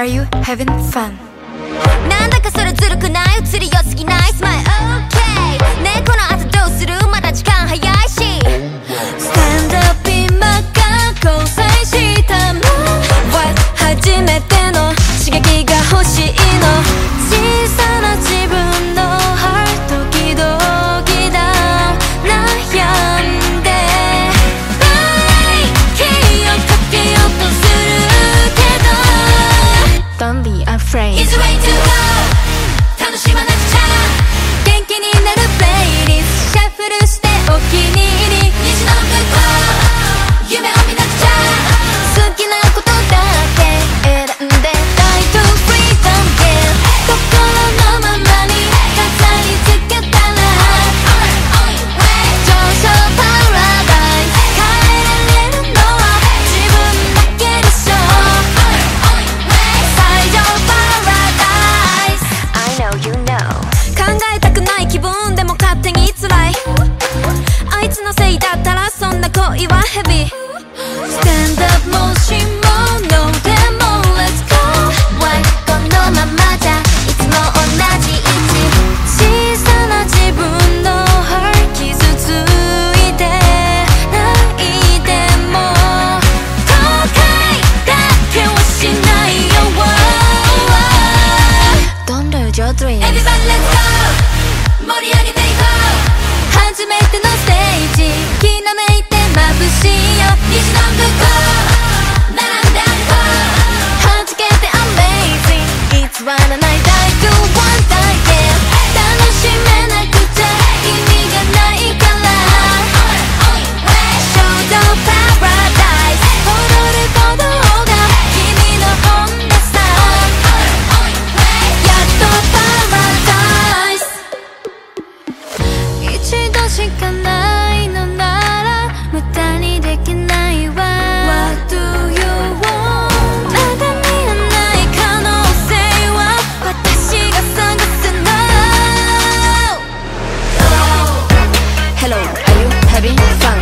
Are you having fun? play It's way to go 楽しまなくちゃ。元気になるプレイリストシャッフルしてのせいだったらそんな恋はヘビー。Stand up もしも No でも Let's go わいこのままじゃいつも同じ位置小さな自分の heart 傷ついて泣いても。後悔だけはしないよ。Don't lose your dream Everybody let's go 盛り上げていこう。初めての背景。Baby. sabe